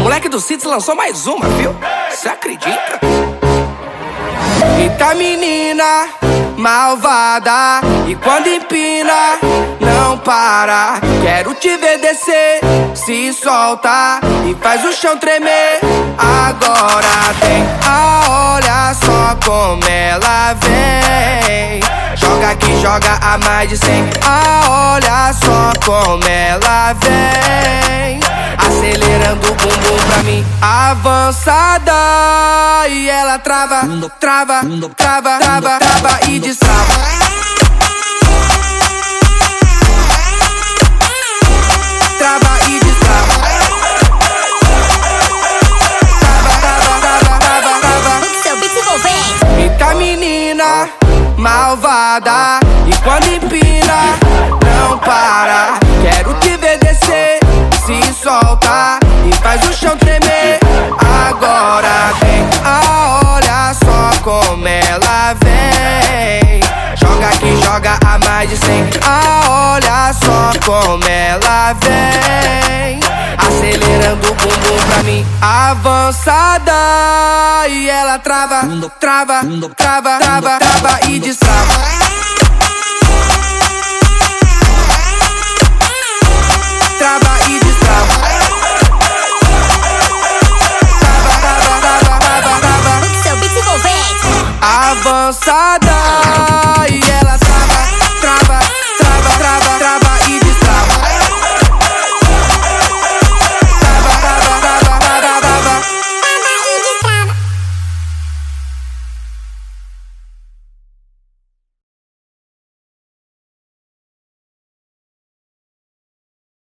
Moleque do Cits lançou mais uma, viu? Você acredita? Eita menina malvada E quando empina, não para. Quero te ver descer, se solta E faz o chão tremer. Agora tem a olha só como ela vem. Joga aqui, joga a mais de cem. Ah, olha só como ela vem Acelerando o bumbum pra mim. Avançada E ela trava, trava, trava, trava, trava e destrava. Trava e destrava como ela vem. Joga aqui, joga a mais de cem. Ah, olha só como ela vem. Acelerando o bumbum pra mim Avançada. E ela trava, trava, trava, trava, trava e destrava avançada e ela